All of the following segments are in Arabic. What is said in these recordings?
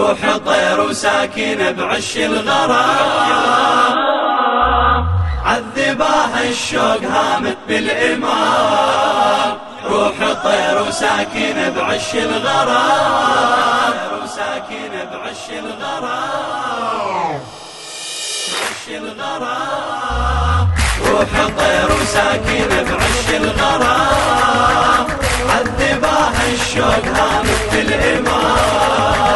روح طير وساكن بعش الغرام عذباه الشوق هامت بالإمام. روح طير وساكن بعش الغرام وساكن بعش الغرام بعش الغرام روح طير وساكن بعش الغرام عذباه الشوق هامت بالإمام.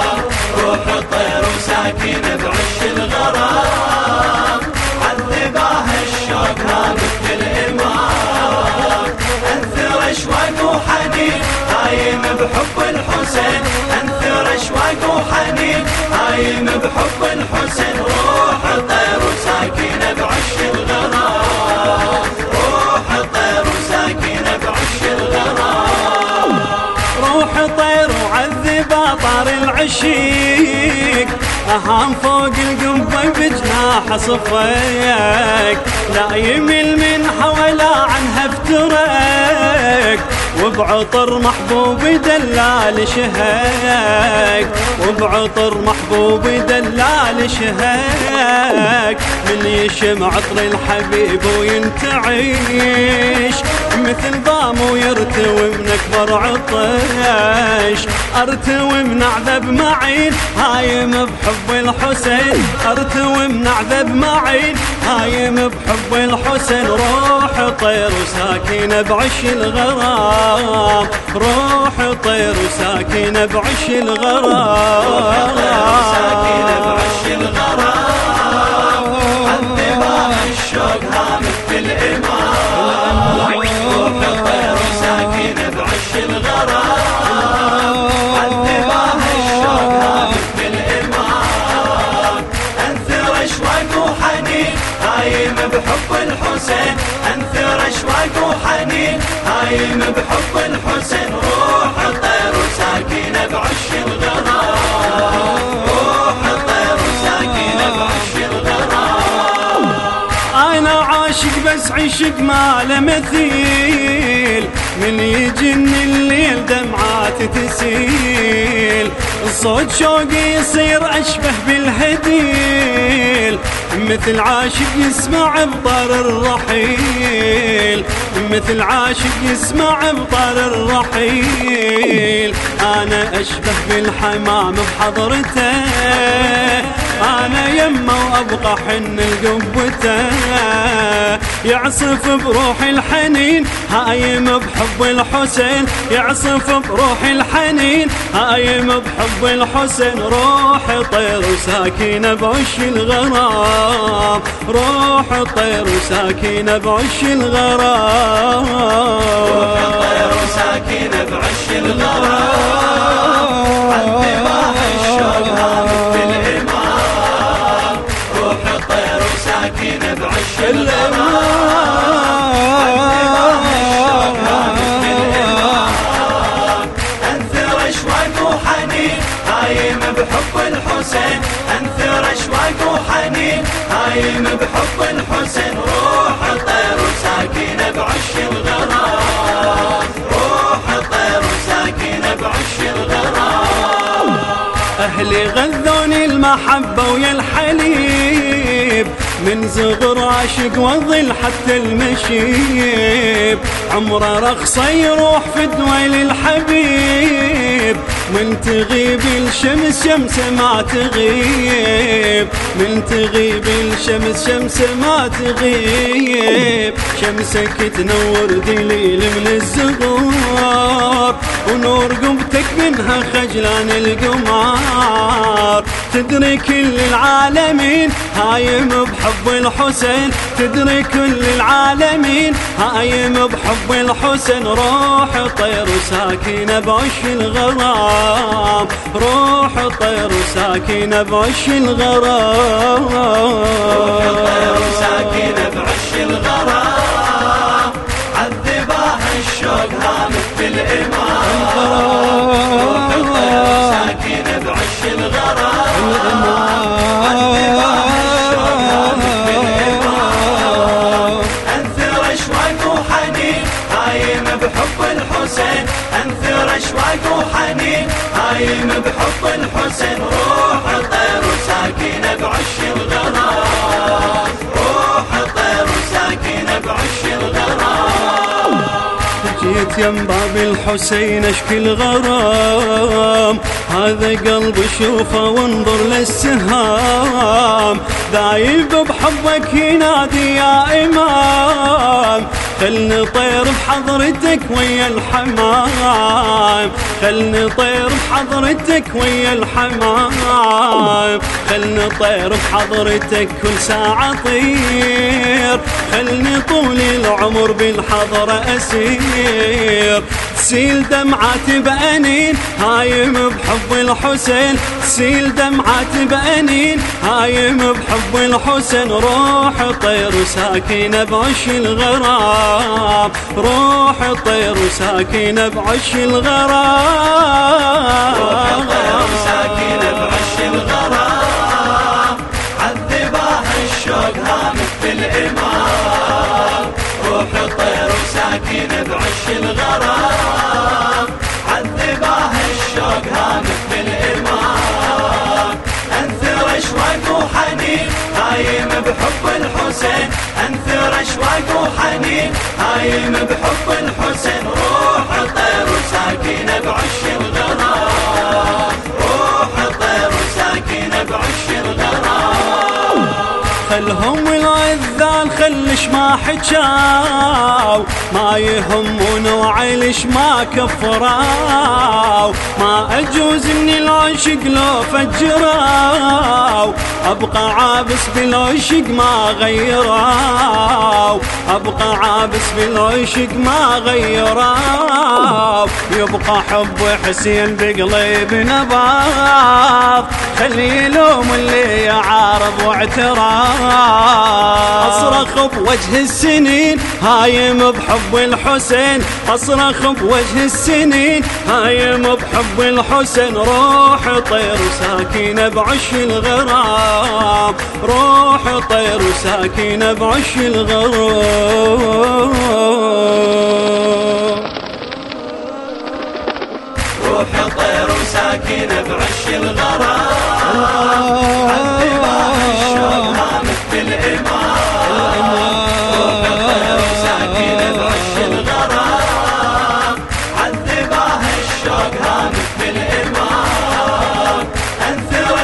وساكن بعش الغرام. عذباه الشوق هامت بالإمام أنثر أشواق وحنين هايم بحب الحسين. أنثر أشواق وحنين هايم بحب الحسين. بجناح صفيك لا يمل من حولا عنها افترك وبعطر محبوب دلال شهيك وبعطر محبوب دلال شهيك من يشم عطر الحبيب وينتعيش مثل ضام ويرتوي من اكبر عطش. ارتوي من عذب معين هايم بحب الحسين. ارتوي من عذب معين هايم بحب الحسين. روح طير وساكن بعش الغرام. روح طير وساكن بعش الغرام. ساكن بعش الغرام. الشوق هامت هايم بحب الحسين روح طير ساكن بعش الغرام عاشق بس عشق ما له مثيل. من يجن الليل دمعات تسيل. صوت شوقي يصير أشبه بالهديل. مثل عاشق يسمع بطار الرحيل مثل عاشق يسمع بطار الرحيل. أنا أشبه بالحمام بحضرته. أنا يمه وأبقى حن لقبته يعصف بروح الحنين هايم بحب الحسين. يعصف بروح الحنين هايم بحب الحسين. روح طير وساكنة بعش الغرام. روح طير وساكنة بعش الغرام. طير ساكن بعش الغرام عذباه الشوق هامت بالإمام روح طير ساكن بعش الغرام أنثر أشواق وحنين هايم بحب الحسين. أنثر أشواق وحنين هايم بحب الحسين. أهلي غذوني المحبة ويا الحليب. من صغر عاشق وظل حتى المشيب. عمره رخصة يروح في دويل الحبيب. من تغيب الشمس شمس ما تغيب. من تغيب الشمس شمس ما تغيب. شمسك تنور دليل من الزغور ونور قبتك منها خجلان القمار. تدري كل العالمين هايم بحب الحسين. تدري كل العالمين هايم بحب الحسين. روح طير ساكنة بعش الغرام روح طير ساكنة بعش الغرام. طير ساكن بعش الغرام. جنب باب الحسين اشكي الغرام. هذا قلب شوفه وانظر للسهام. دايب بحبك ينادي يا إمام. خلني طير بحضرتك ويا الحمام. خلني طير بحضرتك ويا الحمام. خلني طير بحضرتك كل ساعة طير خلني طول العمر بالحضرة أسير. تسيل دمعات بأنين هايم بحب الحسين. تسيل دمعات بأنين هايم بحب الحسين. روح طير ساكنة بعش الغرام. روح طير ساكنة بعش الغرام. روح طير ساكنة بعش الغرام. الشوق هامت بالإمام روح طير ساكنة بعش الغرام. عذباه الشوق هامت بالإمام. أنثر أشواق وحنين هايم بحب الحسين. أنثر أشواق وحنين هايم بحب الحسين. حجاو ما يهمون وعيلش ما كفراو ما أجوز اني العشق لو فجراو أبقى عابس بالعشق ما غيراو أبقى عابس بالعشق ما غيراو. يبقى حب حسين بقلب نباض خلي يلوم اللي يعارض واعتراض أصرخ بوجه السنين هايم بحب الحسين. أصرخ بوجه السنين هايم بحب الحسين. روح طير ساكنة بعش الغرام روح طير ساكنة بعش الغرام روح طير ساكنة بعش الغرام الشوق هامت طير بعش الغرام الشوق هامت أنثر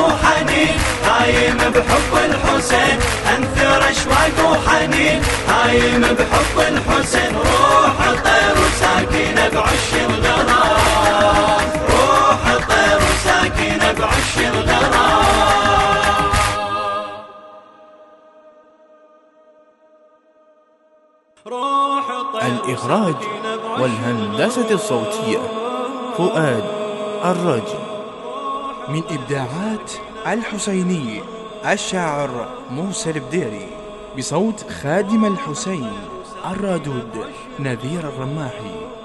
وحنين هايم بحب الحسين أنثر أشواق وحنين هايم بحب الحسين روح طير ساكنة بعش الغرام طير الإخراج ساكنة بعش والهندسة الصوتية. فؤاد الرجل. من إبداعات الحسيني الشاعر موسى البديري. بصوت خادم الحسين الرادود نذير الرماحي.